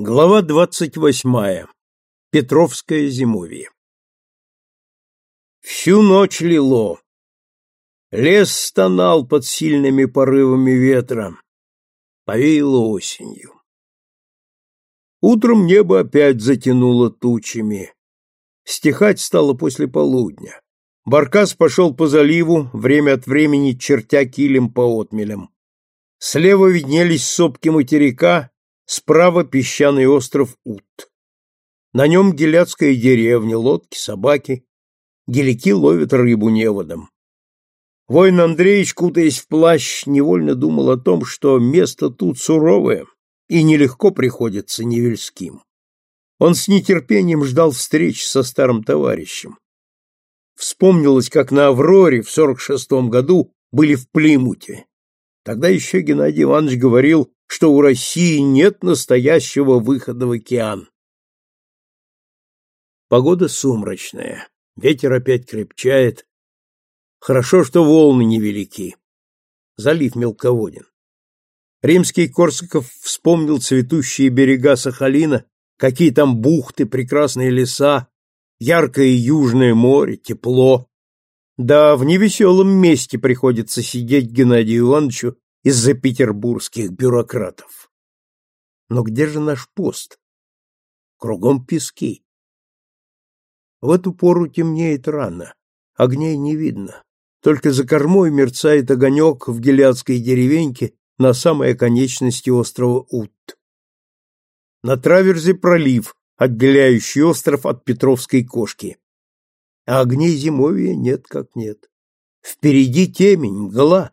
Глава двадцать восьмая. Петровское зимовье. Всю ночь лило. Лес стонал под сильными порывами ветра. Повеяло осенью. Утром небо опять затянуло тучами. Стихать стало после полудня. Баркас пошел по заливу, время от времени чертя килем по отмелям. Слева виднелись сопки материка, Справа песчаный остров Ут. На нем геляцкая деревня, лодки, собаки. Гелики ловят рыбу неводом. Воин Андреевич, кутаясь в плащ, невольно думал о том, что место тут суровое и нелегко приходится невельским. Он с нетерпением ждал встреч со старым товарищем. Вспомнилось, как на Авроре в сорок шестом году были в Плимуте. Тогда еще Геннадий Иванович говорил, что у России нет настоящего выхода в океан. Погода сумрачная, ветер опять крепчает. Хорошо, что волны невелики. Залив мелководен. Римский Корсаков вспомнил цветущие берега Сахалина, какие там бухты, прекрасные леса, яркое южное море, тепло. Да, в невеселом месте приходится сидеть Геннадию Ивановичу из-за петербургских бюрократов. Но где же наш пост? Кругом пески. В эту пору темнеет рано, огней не видно. Только за кормой мерцает огонек в гелядской деревеньке на самой оконечности острова Ут. На траверзе пролив, отделяющий остров от Петровской кошки а огней зимовья нет как нет. Впереди темень, мгла.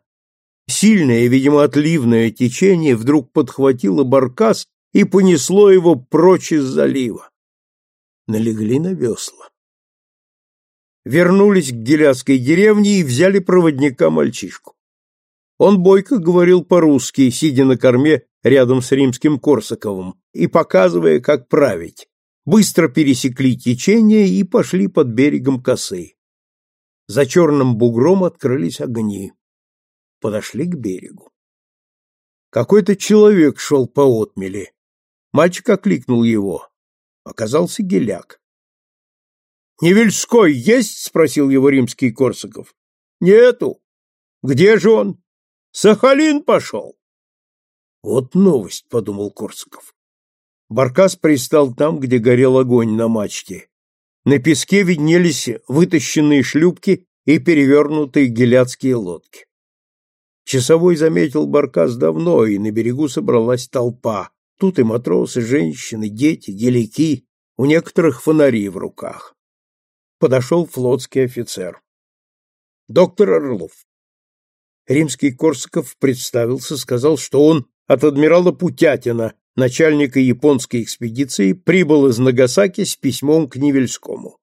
Сильное, видимо, отливное течение вдруг подхватило баркас и понесло его прочь из залива. Налегли на весла. Вернулись к геляцкой деревне и взяли проводника мальчишку. Он бойко говорил по-русски, сидя на корме рядом с римским Корсаковым и показывая, как править быстро пересекли течение и пошли под берегом косы. За черным бугром открылись огни. Подошли к берегу. Какой-то человек шел по отмели. Мальчик окликнул его. Оказался геляк. «Невельской есть?» — спросил его римский Корсаков. «Нету. Где же он?» «Сахалин пошел». «Вот новость», — подумал Корсаков. Баркас пристал там, где горел огонь на мачте. На песке виднелись вытащенные шлюпки и перевернутые геляцкие лодки. Часовой заметил Баркас давно, и на берегу собралась толпа. Тут и матросы, женщины, дети, геляки, у некоторых фонари в руках. Подошел флотский офицер. Доктор Орлов. Римский Корсаков представился, сказал, что он от адмирала Путятина, начальника японской экспедиции, прибыл из Нагасаки с письмом к Невельскому.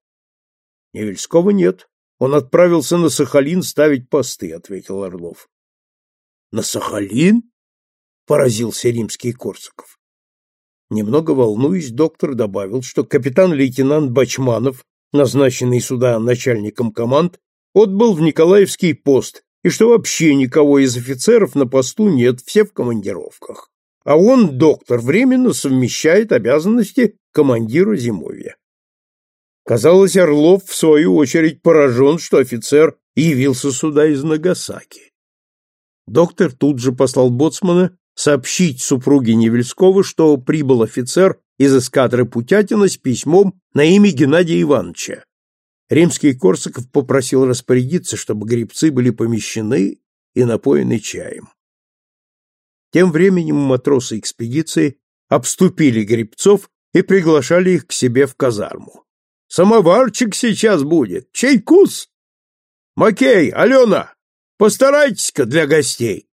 Невельского нет. Он отправился на Сахалин ставить посты, ответил Орлов. На Сахалин? поразился римский Корсаков. Немного волнуясь, доктор добавил, что капитан-лейтенант Бачманов, назначенный сюда начальником команд, отбыл в Николаевский пост, и что вообще никого из офицеров на посту нет, все в командировках а он, доктор, временно совмещает обязанности командира зимовья. Казалось, Орлов, в свою очередь, поражен, что офицер явился сюда из Нагасаки. Доктор тут же послал боцмана сообщить супруге Невельского, что прибыл офицер из эскадры Путятина с письмом на имя Геннадия Ивановича. Римский Корсаков попросил распорядиться, чтобы грибцы были помещены и напоены чаем. Тем временем матросы экспедиции обступили гребцов и приглашали их к себе в казарму. «Самоварчик сейчас будет! Чайкус! Макей, Алена, постарайтесь-ка для гостей!»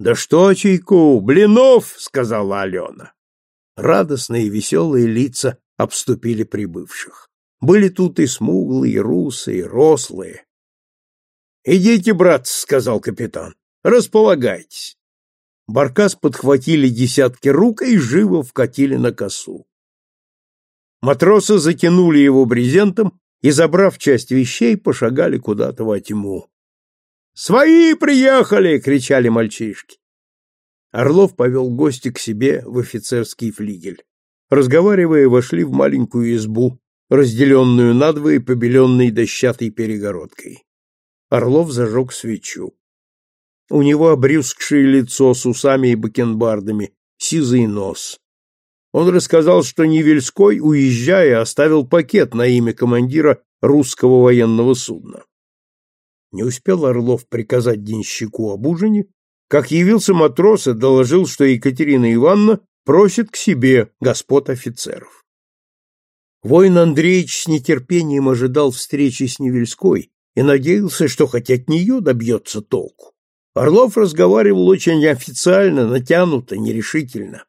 «Да что чайку, блинов!» — сказала Алена. Радостные и веселые лица обступили прибывших. Были тут и смуглые, и русые, и рослые. «Идите, братцы», — сказал капитан, — «располагайтесь». Баркас подхватили десятки рук и живо вкатили на косу. Матросы затянули его брезентом и, забрав часть вещей, пошагали куда-то во тьму. «Свои приехали!» — кричали мальчишки. Орлов повел гостя к себе в офицерский флигель. разговаривая, вошли в маленькую избу, разделенную надвое побеленной дощатой перегородкой. Орлов зажег свечу. У него обрюзгшее лицо с усами и бакенбардами, сизый нос. Он рассказал, что Невельской, уезжая, оставил пакет на имя командира русского военного судна. Не успел Орлов приказать денщику об ужине, как явился матрос и доложил, что Екатерина Ивановна просит к себе господ офицеров. Воин Андреевич с нетерпением ожидал встречи с Невельской и надеялся, что хоть от нее добьется толку. Орлов разговаривал очень официально, натянуто, нерешительно.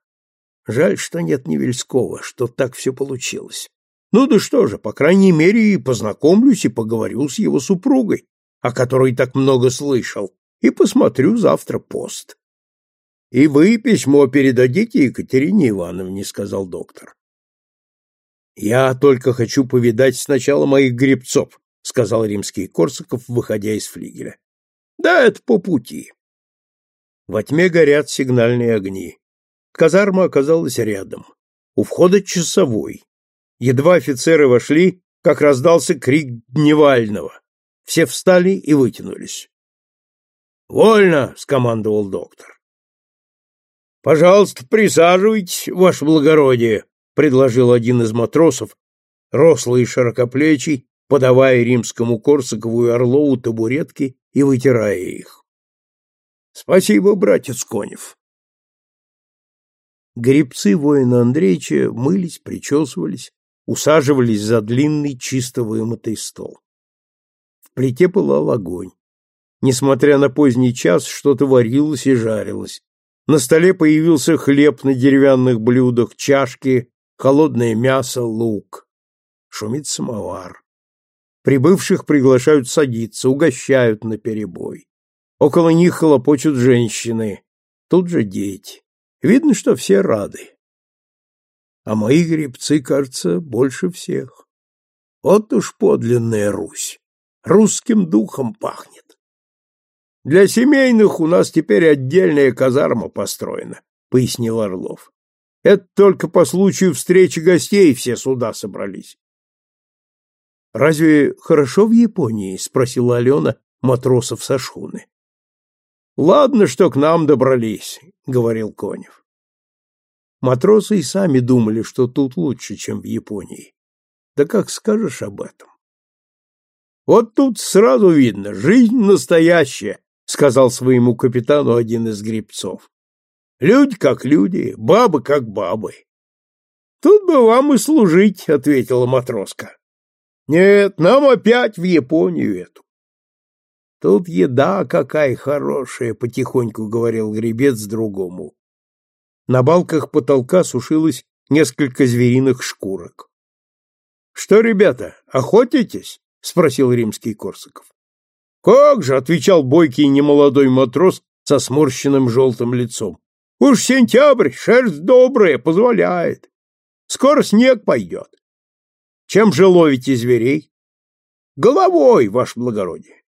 Жаль, что нет Невельского, что так все получилось. Ну да что же, по крайней мере, и познакомлюсь и поговорю с его супругой, о которой так много слышал, и посмотрю завтра пост. — И вы письмо передадите Екатерине Ивановне, — сказал доктор. — Я только хочу повидать сначала моих гребцов, — сказал римский Корсаков, выходя из флигеля. — Да, это по пути. Во тьме горят сигнальные огни. Казарма оказалась рядом. У входа часовой. Едва офицеры вошли, как раздался крик Дневального. Все встали и вытянулись. «Вольно!» — скомандовал доктор. «Пожалуйста, присаживайтесь, ваше благородие», — предложил один из матросов, рослый и широкоплечий, подавая римскому Корсакову и Орлову табуретки и вытирая их. «Спасибо, братец Конев». Гребцы воина Андреевича мылись, причесывались, усаживались за длинный чисто вымытый стол. В плите пылал огонь. Несмотря на поздний час, что-то варилось и жарилось. На столе появился хлеб на деревянных блюдах, чашки, холодное мясо, лук. Шумит самовар. Прибывших приглашают садиться, угощают на перебой. Около них хлопочут женщины, тут же дети. Видно, что все рады. А мои гребцы, кажется, больше всех. Вот уж подлинная Русь. Русским духом пахнет. Для семейных у нас теперь отдельная казарма построена, пояснил Орлов. Это только по случаю встречи гостей все сюда собрались. Разве хорошо в Японии? спросила Алена матросов со шхуны. Ладно, что к нам добрались, говорил Конев. Матросы и сами думали, что тут лучше, чем в Японии. Да как скажешь об этом? Вот тут сразу видно, жизнь настоящая, сказал своему капитану один из гребцов. Люди как люди, бабы как бабы. Тут бы вам и служить, ответила матроска. Нет, нам опять в Японию эту. Тут еда какая хорошая, потихоньку говорил гребец другому. На балках потолка сушилось несколько звериных шкурок. Что, ребята, охотитесь? Спросил римский Корсаков. Как же, отвечал бойкий немолодой матрос со сморщенным желтым лицом. Уж сентябрь, шерсть добрая, позволяет. Скоро снег пойдет. Чем же ловите зверей? Головой, ваше благородие.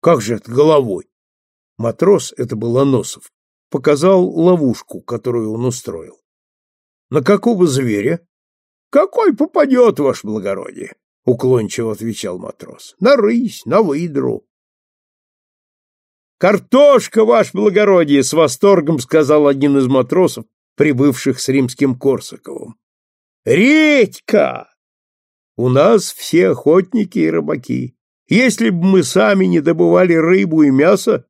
Как же это головой? Матрос, это был Аносов, показал ловушку, которую он устроил. На какого зверя? Какой попадет, ваше благородие? Уклончиво отвечал матрос. На рысь, на выдру. Картошка, ваше благородие, с восторгом сказал один из матросов, прибывших с римским Корсаковым. Редька! У нас все охотники и рыбаки. Если бы мы сами не добывали рыбу и мясо,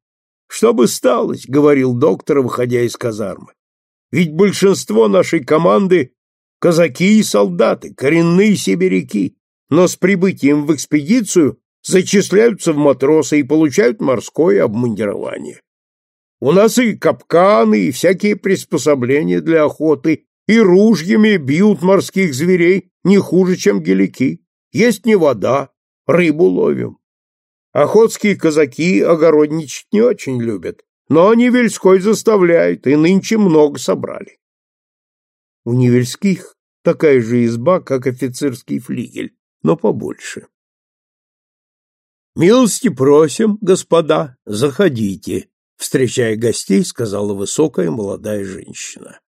что бы сталось, говорил доктор, выходя из казармы. Ведь большинство нашей команды — казаки и солдаты, коренные сибиряки, но с прибытием в экспедицию зачисляются в матросы и получают морское обмундирование. У нас и капканы, и всякие приспособления для охоты, и ружьями бьют морских зверей не хуже, чем гелики. Есть не вода, рыбу ловим. Охотские казаки огородничать не очень любят, но Невельской заставляет, и нынче много собрали. У Невельских такая же изба, как офицерский флигель, но побольше. «Милости просим, господа, заходите», — встречая гостей, сказала высокая молодая женщина.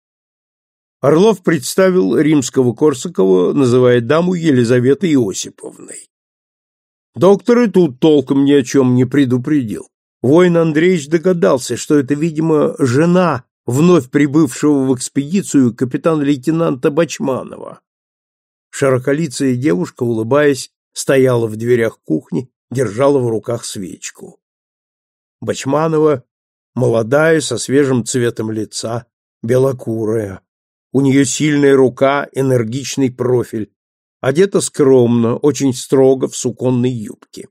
Орлов представил римского-корсакова, называя даму Елизаветой Иосиповной. Доктор и тут толком ни о чем не предупредил. Воин Андреевич догадался, что это, видимо, жена вновь прибывшего в экспедицию капитан-лейтенанта Бачманова. Широколицая девушка, улыбаясь, стояла в дверях кухни, держала в руках свечку. Бачманова, молодая, со свежим цветом лица, белокурая. У нее сильная рука, энергичный профиль. Одета скромно, очень строго в суконной юбке.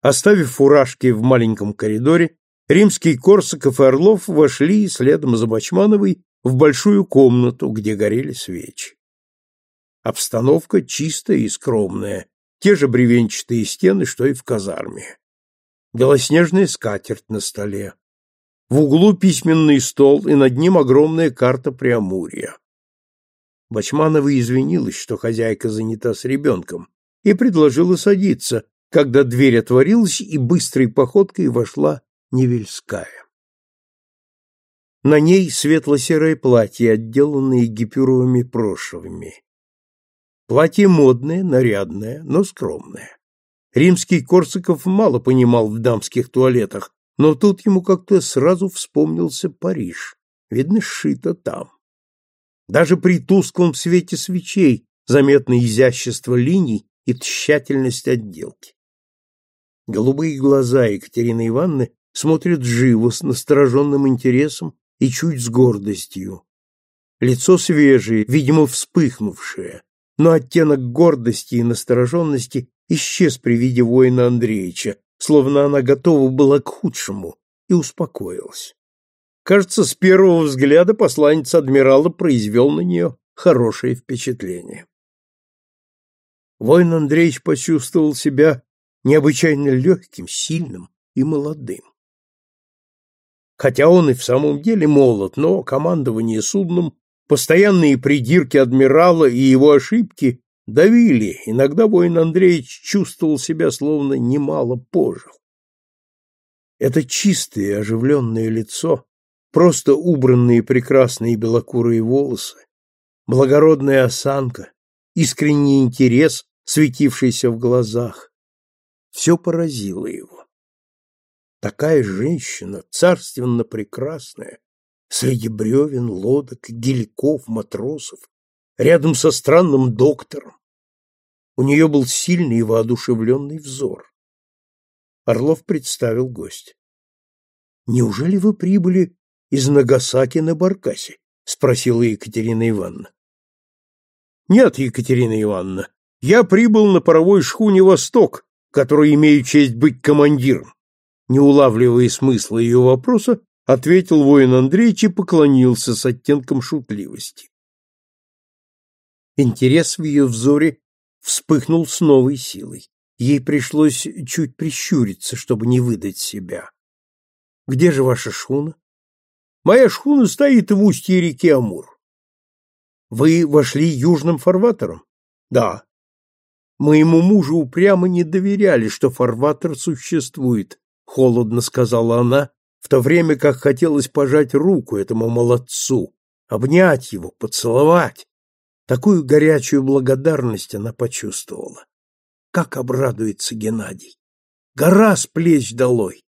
Оставив фуражки в маленьком коридоре, римский Корсаков и Орлов вошли следом за Бачмановой в большую комнату, где горели свечи. Обстановка чистая и скромная, те же бревенчатые стены, что и в казарме. Белоснежная скатерть на столе. В углу письменный стол, и над ним огромная карта Преамурья. Бачманова извинилась, что хозяйка занята с ребенком, и предложила садиться, когда дверь отворилась, и быстрой походкой вошла Невельская. На ней светло-серое платье, отделанное гипюровыми прошевами. Платье модное, нарядное, но скромное. Римский Корсаков мало понимал в дамских туалетах, но тут ему как-то сразу вспомнился Париж. Видно, сшито там. Даже при тусклом свете свечей заметно изящество линий и тщательность отделки. Голубые глаза Екатерины Ивановны смотрят живо, с настороженным интересом и чуть с гордостью. Лицо свежее, видимо, вспыхнувшее, но оттенок гордости и настороженности исчез при виде воина Андреевича, словно она готова была к худшему, и успокоилась. Кажется, с первого взгляда посланец адмирала произвел на нее хорошее впечатление. Воин Андреевич почувствовал себя необычайно легким, сильным и молодым. Хотя он и в самом деле молод, но командование судном, постоянные придирки адмирала и его ошибки давили, иногда воин Андреевич чувствовал себя словно немало пожил. Это чистое, оживленное лицо, просто убранные прекрасные белокурые волосы, благородная осанка, искренний интерес, светившийся в глазах, все поразило его. Такая женщина, царственно прекрасная, среди бревен, лодок, геликов, матросов, рядом со странным доктором. У нее был сильный и воодушевленный взор. Орлов представил гость. «Неужели вы прибыли из Нагасаки на Баркасе?» — спросила Екатерина Ивановна. «Нет, Екатерина Ивановна, я прибыл на паровой шхуне «Восток», которой имею честь быть командиром. Не улавливая смысла ее вопроса, ответил воин Андреевич и поклонился с оттенком шутливости. Интерес в ее взоре вспыхнул с новой силой. Ей пришлось чуть прищуриться, чтобы не выдать себя. «Где же ваша шхуна?» «Моя шхуна стоит в устье реки Амур». «Вы вошли южным фарватером?» «Да». «Моему мужу упрямо не доверяли, что фарватер существует», — холодно сказала она, в то время как хотелось пожать руку этому молодцу, обнять его, поцеловать. Такую горячую благодарность она почувствовала. Как обрадуется Геннадий! Гора с плеч долой!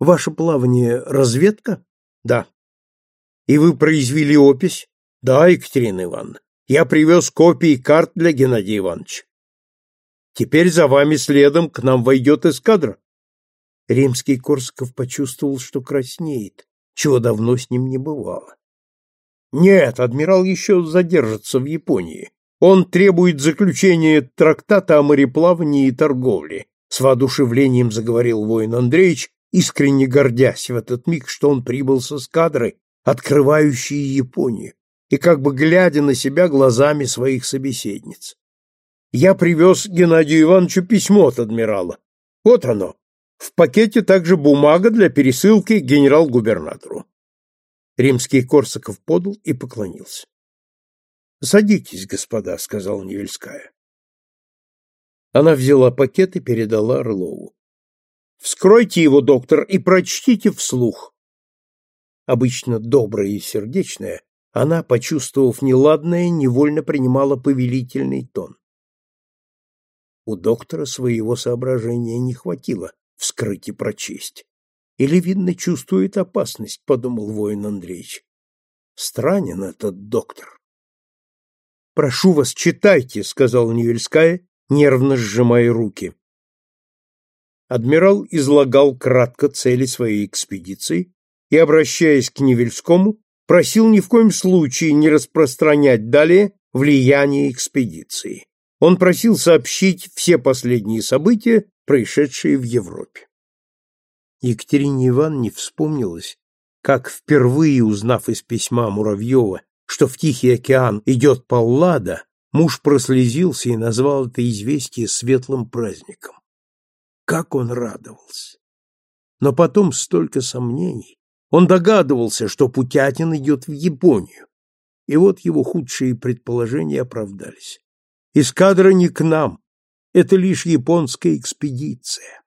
Ваше плавание — разведка? Да. И вы произвели опись? Да, Екатерина Ивановна. Я привез копии карт для Геннадия Ивановича. Теперь за вами следом к нам войдет эскадра. Римский Корсаков почувствовал, что краснеет, чего давно с ним не бывало. Нет, адмирал еще задержится в Японии. Он требует заключения трактата о мореплавании и торговле, с воодушевлением заговорил воин Андреевич, искренне гордясь в этот миг, что он прибыл с эскадрой, открывающей Японию, и как бы глядя на себя глазами своих собеседниц. Я привез Геннадию Ивановичу письмо от адмирала. Вот оно. В пакете также бумага для пересылки генерал-губернатору. Римский Корсаков подал и поклонился. «Садитесь, господа», — сказал Невельская. Она взяла пакет и передала Орлову. «Вскройте его, доктор, и прочтите вслух». Обычно добрая и сердечная, Она, почувствовав неладное, невольно принимала повелительный тон. У доктора своего соображения не хватило вскрыть и прочесть. Или, видно, чувствует опасность, подумал воин Андреевич. Странен этот доктор. Прошу вас, читайте, сказал Невельская, нервно сжимая руки. Адмирал излагал кратко цели своей экспедиции и, обращаясь к Невельскому, просил ни в коем случае не распространять далее влияние экспедиции. Он просил сообщить все последние события, происшедшие в Европе. Екатерине Ивановне вспомнилось, как впервые узнав из письма Муравьева, что в Тихий океан идет Паллада, муж прослезился и назвал это известие светлым праздником. Как он радовался! Но потом столько сомнений. Он догадывался, что Путятин идет в Японию. И вот его худшие предположения оправдались. Эскадра не к нам. Это лишь японская экспедиция.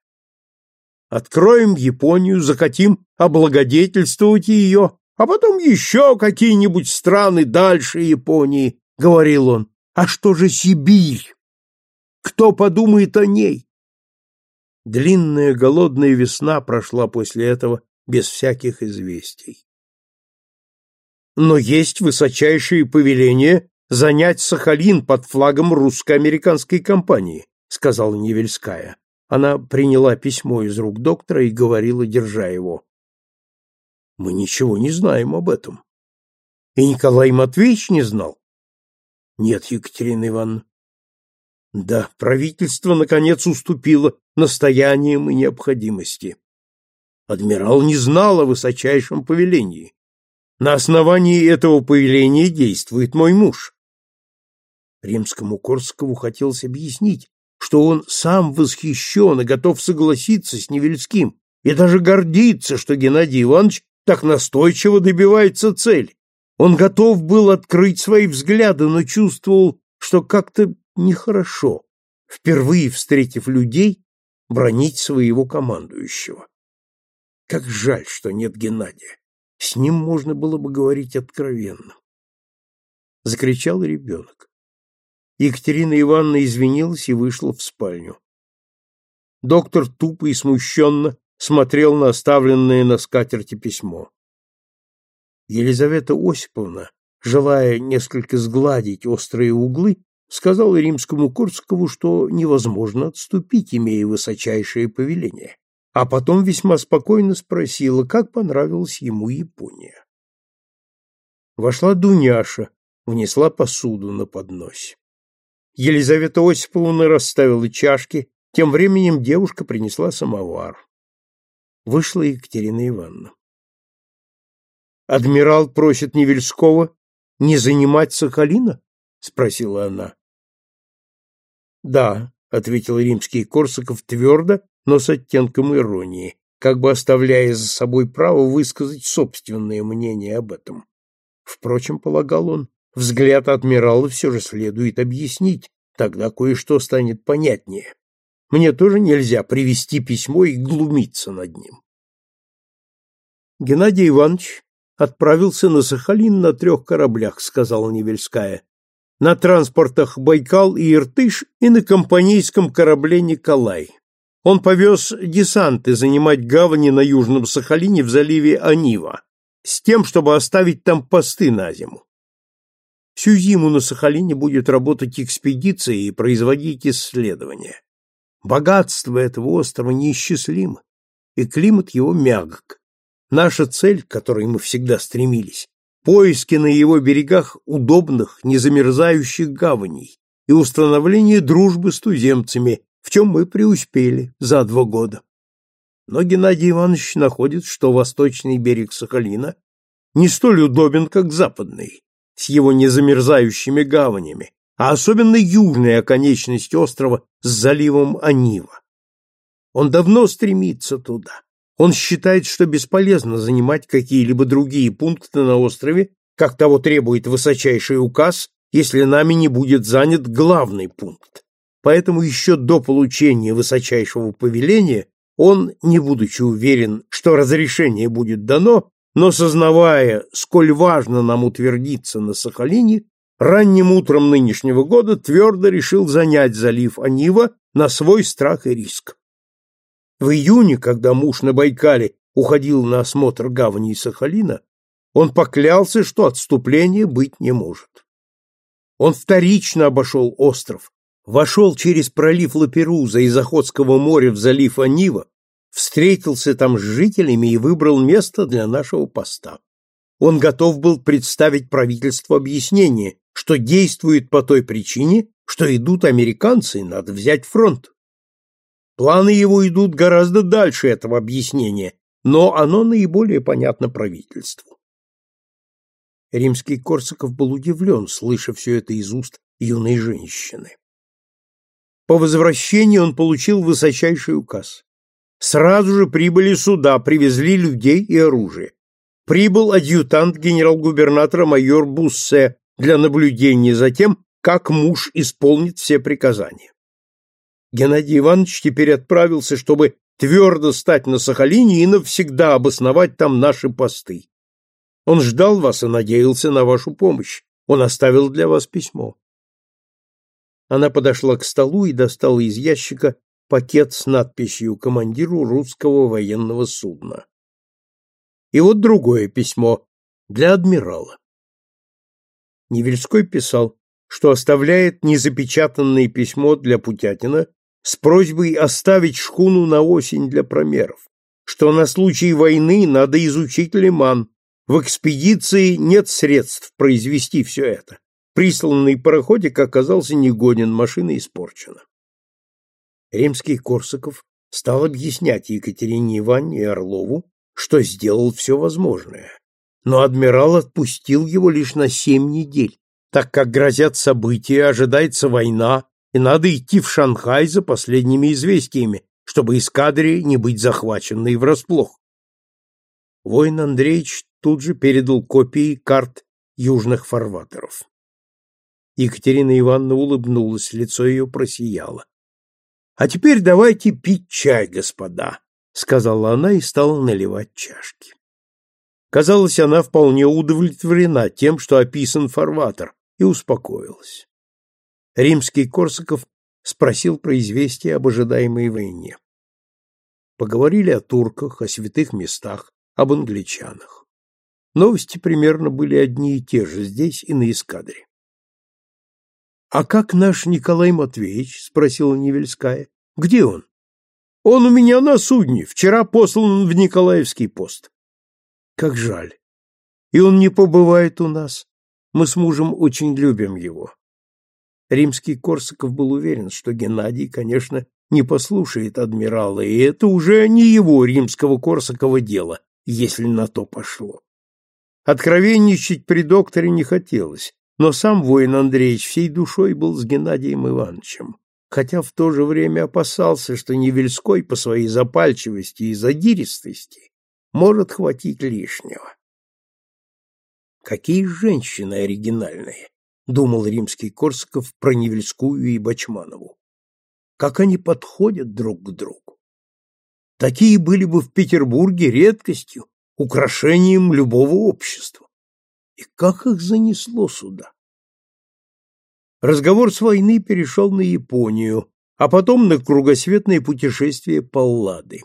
Откроем Японию, захотим облагодетельствовать ее, а потом еще какие-нибудь страны дальше Японии, — говорил он. А что же Сибирь? Кто подумает о ней? Длинная голодная весна прошла после этого без всяких известий. Но есть высочайшие повеления занять Сахалин под флагом русско-американской компании, сказала Невельская. Она приняла письмо из рук доктора и говорила, держа его. Мы ничего не знаем об этом. И Николай Матвеевич не знал? Нет, Екатерина Ивановна. Да, правительство наконец уступило настояниям и необходимости. Адмирал не знал о высочайшем повелении. На основании этого повеления действует мой муж. Римскому Корскову хотелось объяснить, что он сам восхищен и готов согласиться с Невельским, и даже гордится, что Геннадий Иванович так настойчиво добивается цели. Он готов был открыть свои взгляды, но чувствовал, что как-то нехорошо, впервые встретив людей, бронить своего командующего. Как жаль, что нет Геннадия. С ним можно было бы говорить откровенно. Закричал ребенок. Екатерина Ивановна извинилась и вышла в спальню. Доктор тупо и смущенно смотрел на оставленное на скатерти письмо. Елизавета Осиповна, желая несколько сгладить острые углы, сказала римскому Курскову, что невозможно отступить, имея высочайшее повеление, а потом весьма спокойно спросила, как понравилась ему Япония. Вошла Дуняша, внесла посуду на подносе. Елизавета Осиповна расставила чашки, тем временем девушка принесла самовар. Вышла Екатерина Ивановна. «Адмирал просит Невельского не занимать Сахалина?» — спросила она. «Да», — ответил римский Корсаков твердо, но с оттенком иронии, как бы оставляя за собой право высказать собственное мнение об этом. Впрочем, полагал он, Взгляд адмирала все же следует объяснить, тогда кое-что станет понятнее. Мне тоже нельзя привести письмо и глумиться над ним. Геннадий Иванович отправился на Сахалин на трех кораблях, сказала Невельская. На транспортах Байкал и Иртыш и на компанейском корабле Николай. Он повез десанты занимать гавани на Южном Сахалине в заливе Анива, с тем, чтобы оставить там посты на зиму. Всю зиму на Сахалине будет работать экспедиция и производить исследования. Богатство этого острова неисчислимо, и климат его мягок. Наша цель, к которой мы всегда стремились, поиски на его берегах удобных, незамерзающих гаваней и установление дружбы с туземцами, в чем мы преуспели за два года. Но Геннадий Иванович находит, что восточный берег Сахалина не столь удобен, как западный, с его незамерзающими гаванями, а особенно южная оконечность острова с заливом Анива. Он давно стремится туда. Он считает, что бесполезно занимать какие-либо другие пункты на острове, как того требует высочайший указ, если нами не будет занят главный пункт. Поэтому еще до получения высочайшего повеления он, не будучи уверен, что разрешение будет дано, но сознавая, сколь важно нам утвердиться на Сахалине, ранним утром нынешнего года твердо решил занять залив Анива на свой страх и риск. В июне, когда муж на Байкале уходил на осмотр гавани Сахалина, он поклялся, что отступления быть не может. Он вторично обошел остров, вошел через пролив Лаперуза из Охотского моря в залив Анива, встретился там с жителями и выбрал место для нашего поста. Он готов был представить правительству объяснение, что действует по той причине, что идут американцы и надо взять фронт. Планы его идут гораздо дальше этого объяснения, но оно наиболее понятно правительству. Римский Корсаков был удивлен, слыша все это из уст юной женщины. По возвращении он получил высочайший указ. Сразу же прибыли суда, привезли людей и оружие. Прибыл адъютант генерал-губернатора майор Буссе для наблюдения за тем, как муж исполнит все приказания. Геннадий Иванович теперь отправился, чтобы твердо стать на Сахалине и навсегда обосновать там наши посты. Он ждал вас и надеялся на вашу помощь. Он оставил для вас письмо. Она подошла к столу и достала из ящика пакет с надписью командиру русского военного судна. И вот другое письмо для адмирала. Невельской писал, что оставляет незапечатанное письмо для Путятина с просьбой оставить шхуну на осень для промеров, что на случай войны надо изучить лиман, в экспедиции нет средств произвести все это. Присланный пароходик оказался негоден, машина испорчена. Римский Корсаков стал объяснять Екатерине Ивановне и Орлову, что сделал все возможное. Но адмирал отпустил его лишь на семь недель, так как грозят события, ожидается война, и надо идти в Шанхай за последними известиями, чтобы эскадре не быть захваченной врасплох. Воин Андреевич тут же передал копии карт южных фарватеров. Екатерина Ивановна улыбнулась, лицо ее просияло. — А теперь давайте пить чай, господа, — сказала она и стала наливать чашки. Казалось, она вполне удовлетворена тем, что описан фарватер, и успокоилась. Римский Корсаков спросил про известие об ожидаемой войне. Поговорили о турках, о святых местах, об англичанах. Новости примерно были одни и те же здесь и на эскадре. — А как наш Николай Матвеевич? — спросила Невельская. — Где он? — Он у меня на судне, вчера послан в Николаевский пост. — Как жаль. И он не побывает у нас. Мы с мужем очень любим его. Римский Корсаков был уверен, что Геннадий, конечно, не послушает адмирала, и это уже не его римского Корсакова дело, если на то пошло. Откровенничать при докторе не хотелось, но сам воин Андреевич всей душой был с Геннадием Ивановичем, хотя в то же время опасался, что Невельской по своей запальчивости и задиристости может хватить лишнего. Какие женщины оригинальные, думал римский Корсаков про Невельскую и Бачманову. Как они подходят друг к другу. Такие были бы в Петербурге редкостью, украшением любого общества. И как их занесло сюда? Разговор с войны перешел на Японию, а потом на кругосветное путешествие Паллады.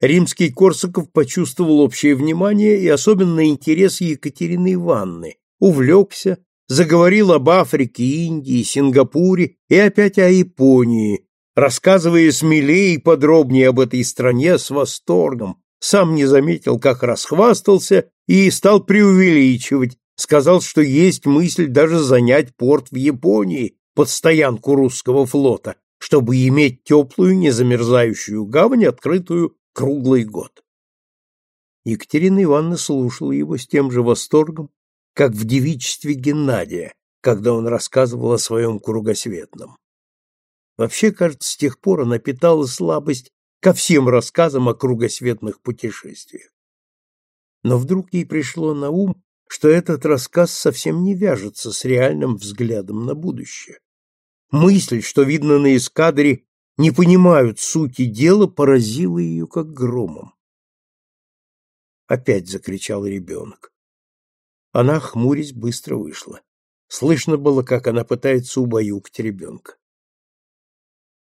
Римский Корсаков почувствовал общее внимание и особенно интерес Екатерины Ивановны, увлекся, заговорил об Африке, Индии, Сингапуре и опять о Японии, рассказывая смелее и подробнее об этой стране с восторгом, сам не заметил, как расхвастался и стал преувеличивать, сказал, что есть мысль даже занять порт в Японии под стоянку русского флота, чтобы иметь теплую, незамерзающую гавань, открытую круглый год. Екатерина Ивановна слушала его с тем же восторгом, как в девичестве Геннадия, когда он рассказывал о своем кругосветном. Вообще, кажется, с тех пор она питала слабость ко всем рассказам о кругосветных путешествиях. Но вдруг ей пришло на ум, что этот рассказ совсем не вяжется с реальным взглядом на будущее. Мысль, что видно на эскадре, не понимают сути дела, поразила ее как громом. опять закричал ребенок. Она, хмурясь, быстро вышла. Слышно было, как она пытается убаюкать ребенка.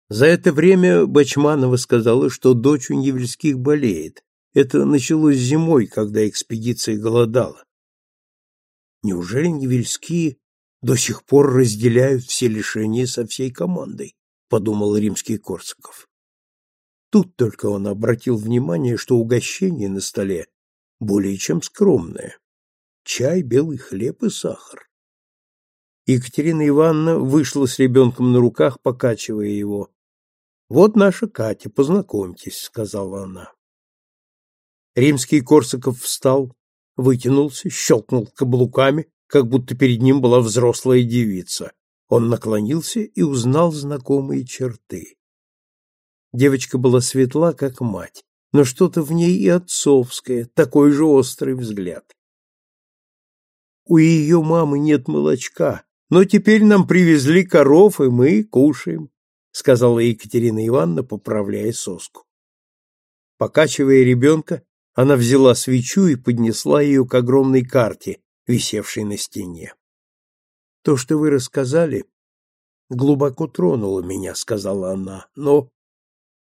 За это время Бачманова сказала, что дочь у Невельских болеет. Это началось зимой, когда экспедиция голодала. Неужели Невельские до сих пор разделяют все лишения со всей командой? Подумал римский Корсаков. Тут только он обратил внимание, что угощение на столе более чем скромное. Чай, белый хлеб и сахар. Екатерина Ивановна вышла с ребенком на руках, покачивая его. «Вот наша Катя, познакомьтесь», — сказала она. Римский Корсаков встал, вытянулся, щелкнул каблуками, как будто перед ним была взрослая девица. Он наклонился и узнал знакомые черты. Девочка была светла, как мать, но что-то в ней и отцовское, такой же острый взгляд. У ее мамы нет молочка, но теперь нам привезли коров, и мы кушаем сказала Екатерина Ивановна, поправляя соску. Покачивая ребенка, она взяла свечу и поднесла ее к огромной карте, висевшей на стене. То, что вы рассказали, глубоко тронуло меня, сказала она. Но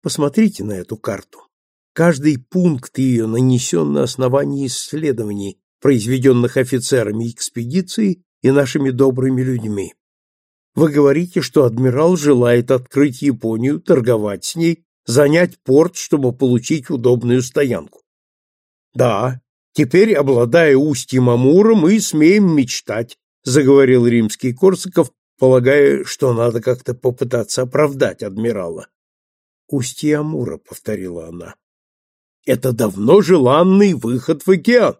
посмотрите на эту карту. Каждый пункт ее нанесен на основании исследований, произведенных офицерами экспедиции и нашими добрыми людьми. Вы говорите, что адмирал желает открыть Японию, торговать с ней, занять порт, чтобы получить удобную стоянку. Да, теперь, обладая устьем Амура, мы смеем мечтать, заговорил римский Корсаков, полагая, что надо как-то попытаться оправдать адмирала. Устье Амура, повторила она. Это давно желанный выход в океан.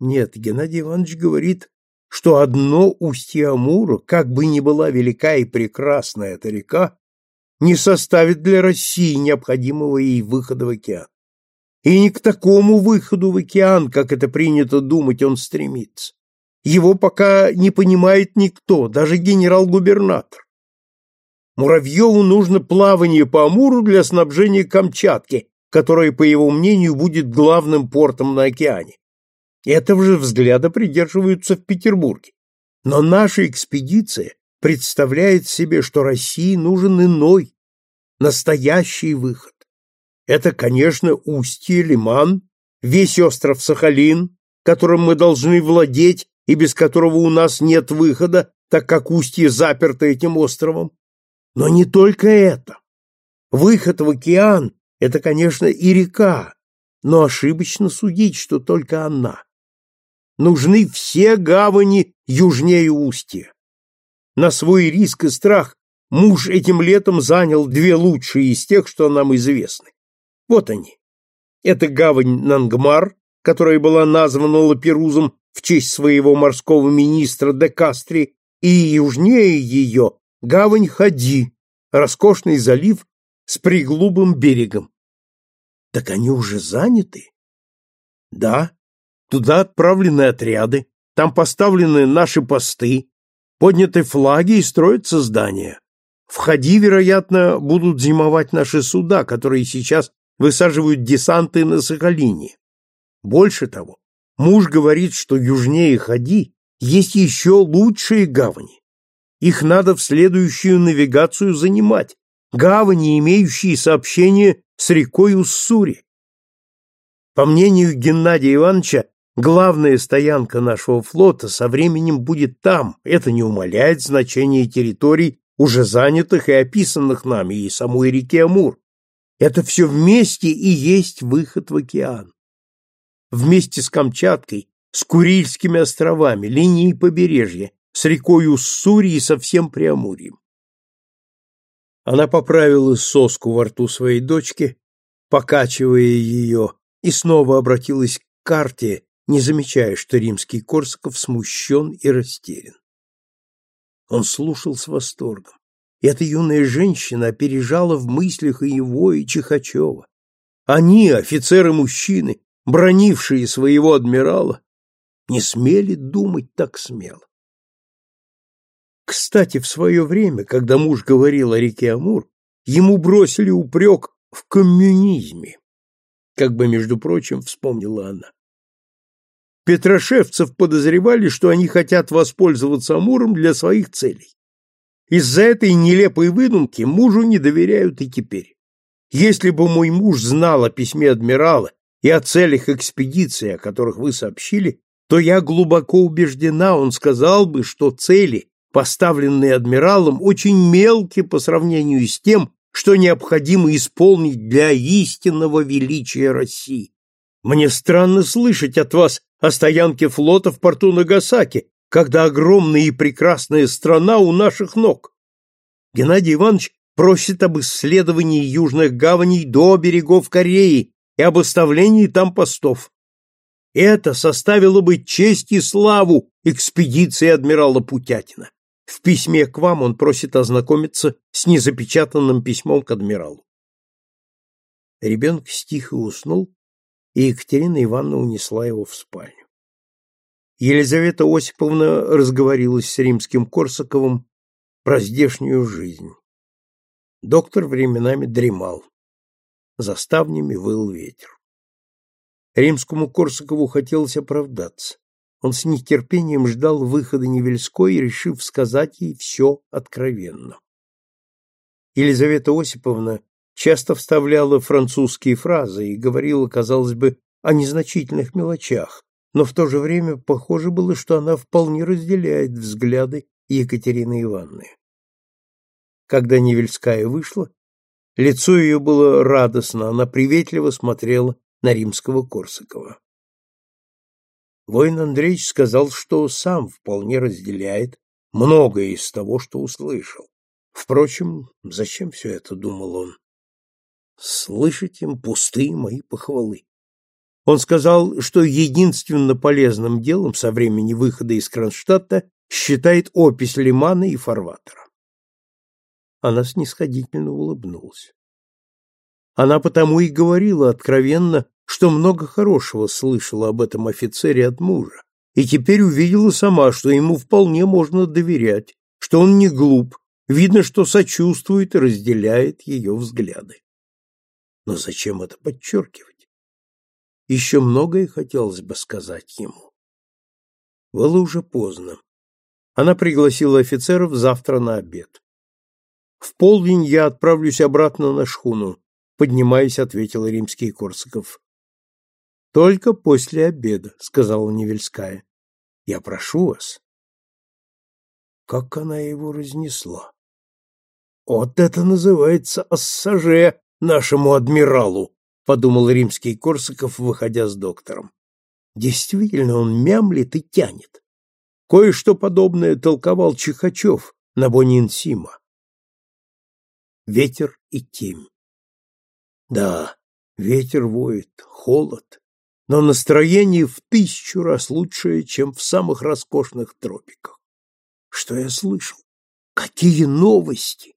Нет, Геннадий Иванович говорит, что одно устье Амура, как бы ни была велика и прекрасна эта река, не составит для России необходимого ей выхода в океан. И не к такому выходу в океан, как это принято думать, он стремится. Его пока не понимает никто, даже генерал-губернатор. Муравьеву нужно плавание по Амуру для снабжения Камчатки, которая, по его мнению, будет главным портом на океане. Этого же взгляда придерживаются в Петербурге. Но наша экспедиция представляет себе, что России нужен иной, настоящий выход. Это, конечно, устье, лиман, весь остров Сахалин, которым мы должны владеть и без которого у нас нет выхода, так как устье заперто этим островом. Но не только это. Выход в океан – это, конечно, и река, но ошибочно судить, что только она нужны все гавани южнее устья. На свой риск и страх муж этим летом занял две лучшие из тех, что нам известны. Вот они. Это гавань Нангмар, которая была названа Лаперузом в честь своего морского министра де Кастри, и южнее ее гавань Хади, роскошный залив с приглубым берегом. Так они уже заняты? Да, Туда отправлены отряды, там поставлены наши посты, подняты флаги и строятся здания. В Хади, вероятно, будут зимовать наши суда, которые сейчас высаживают десанты на Сахалине. Больше того, муж говорит, что южнее Хади есть еще лучшие гавани. Их надо в следующую навигацию занимать, гавани, имеющие сообщение с рекой Уссури. По мнению Геннадия Ивановича, Главная стоянка нашего флота со временем будет там. Это не умаляет значения территорий, уже занятых и описанных нами, и самой реки Амур. Это все вместе и есть выход в океан. Вместе с Камчаткой, с Курильскими островами, линией побережья, с рекой Уссури и со всем Преамурьем. Она поправила соску во рту своей дочки, покачивая ее, и снова обратилась к карте, не замечая, что римский Корсаков смущен и растерян. Он слушал с восторгом. Эта юная женщина опережала в мыслях и его, и Чихачева. Они, офицеры-мужчины, бронившие своего адмирала, не смели думать так смело. Кстати, в свое время, когда муж говорил о реке Амур, ему бросили упрек в коммунизме. как бы, между прочим, вспомнила она. Петрошевцев подозревали, что они хотят воспользоваться Амуром для своих целей. Из-за этой нелепой выдумки мужу не доверяют и теперь. Если бы мой муж знал о письме адмирала и о целях экспедиции, о которых вы сообщили, то я глубоко убеждена, он сказал бы, что цели, поставленные адмиралом, очень мелки по сравнению с тем, что необходимо исполнить для истинного величия России. Мне странно слышать от вас о стоянке флота в порту Нагасаки, когда огромная и прекрасная страна у наших ног. Геннадий Иванович просит об исследовании южных гаваней до берегов Кореи и об оставлении там постов. Это составило бы честь и славу экспедиции адмирала Путятина. В письме к вам он просит ознакомиться с незапечатанным письмом к адмиралу. Ребенок стих и уснул, и Екатерина Ивановна унесла его в спальню. Елизавета Осиповна разговорилась с римским Корсаковым про здешнюю жизнь. Доктор временами дремал. За ставнями выл ветер. Римскому Корсакову хотелось оправдаться. Он с нетерпением ждал выхода Невельской, решив сказать ей все откровенно. Елизавета Осиповна часто вставляла французские фразы и говорила, казалось бы, о незначительных мелочах, но в то же время похоже было, что она вполне разделяет взгляды Екатерины Ивановны. Когда Невельская вышла, лицо ее было радостно, она приветливо смотрела на римского Корсакова. Воин Андреевич сказал, что сам вполне разделяет многое из того, что услышал. Впрочем, зачем все это, думал он? Слышать им пустые мои похвалы. Он сказал, что единственно полезным делом со времени выхода из Кронштадта считает опись лимана и фарватера. Она снисходительно улыбнулась. Она потому и говорила откровенно, что много хорошего слышала об этом офицере от мужа, и теперь увидела сама, что ему вполне можно доверять, что он не глуп, видно, что сочувствует и разделяет ее взгляды. Но зачем это подчеркивать? Еще многое хотелось бы сказать ему. Было уже поздно. Она пригласила офицеров завтра на обед. В полдень я отправлюсь обратно на шхуну, поднимаясь, ответил римский Корсаков. Только после обеда, сказала Невельская. Я прошу вас. Как она его разнесла. Вот это называется ассаже нашему адмиралу, подумал римский Корсаков, выходя с доктором. Действительно, он мямлит и тянет. Кое-что подобное толковал Чихачев на Бонинсима. Ветер и темь. Да, ветер воет, холод, но настроение в тысячу раз лучшее, чем в самых роскошных тропиках. Что я слышал? Какие новости!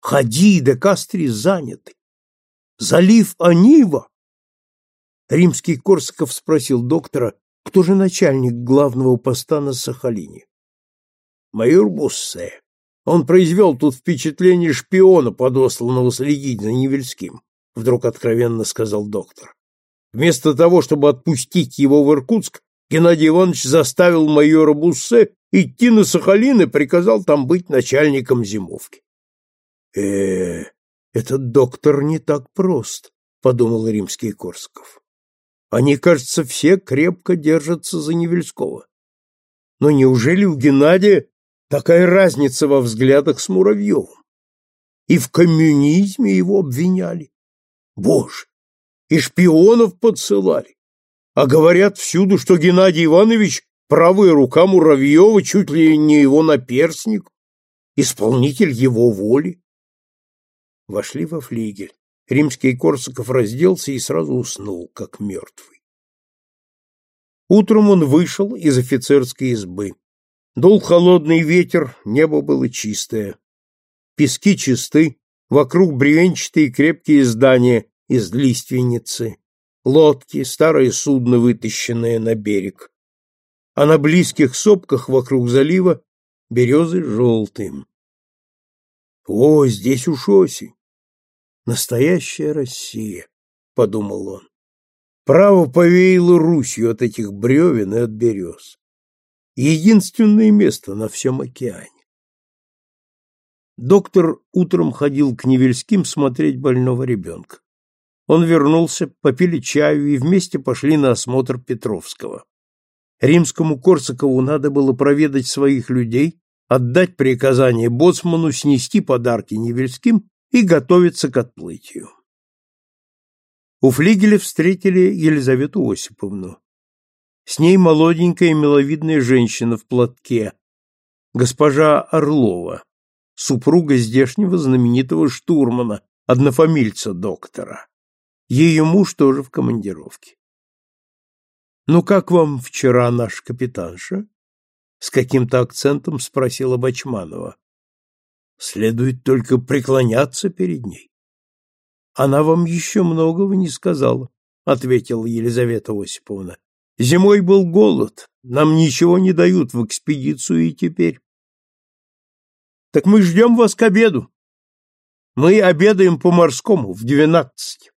Ходи, де Кастри заняты. Залив Анива? Римский Корсаков спросил доктора, кто же начальник главного поста на Сахалине. Майор Буссе. Он произвел тут впечатление шпиона, подосланного следить за Невельским, вдруг откровенно сказал доктор. Вместо того, чтобы отпустить его в Иркутск, Геннадий Иванович заставил майора Буссе идти на Сахалин и приказал там быть начальником зимовки. э этот доктор не так прост, подумал римский Корсков. Они, кажется, все крепко держатся за Невельского. Но неужели у Геннадия такая разница во взглядах с Муравьевым? И в коммунизме его обвиняли. Боже, и шпионов подсылали. А говорят всюду, что Геннадий Иванович правая рука Муравьева, чуть ли не его наперсник, исполнитель его воли. Вошли во флигель. Римский Корсаков разделся и сразу уснул, как мертвый. Утром он вышел из офицерской избы. Дул холодный ветер, небо было чистое. Пески чисты, вокруг бревенчатые крепкие здания, из лиственницы, лодки, старое судно, вытащенное на берег. А на близких сопках вокруг залива березы желтым. О, здесь уж осень! Настоящая Россия! — подумал он. Право повеяло Русью от этих бревен и от берез. Единственное место на всем океане. Доктор утром ходил к Невельским смотреть больного ребенка. Он вернулся, попили чаю и вместе пошли на осмотр Петровского. Римскому Корсакову надо было проведать своих людей, отдать приказание боцману снести подарки Невельским и готовиться к отплытию. У флигеля встретили Елизавету Осиповну. С ней молоденькая миловидная женщина в платке, госпожа Орлова, супруга здешнего знаменитого штурмана, однофамильца доктора. Ее муж тоже в командировке. «Ну как вам вчера наш капитанша?» С каким-то акцентом спросила Бачманова. «Следует только преклоняться перед ней». «Она вам еще многого не сказала», — ответила Елизавета Осиповна. «Зимой был голод, нам ничего не дают в экспедицию и теперь». «Так мы ждем вас к обеду. Мы обедаем по-морскому в двенадцать».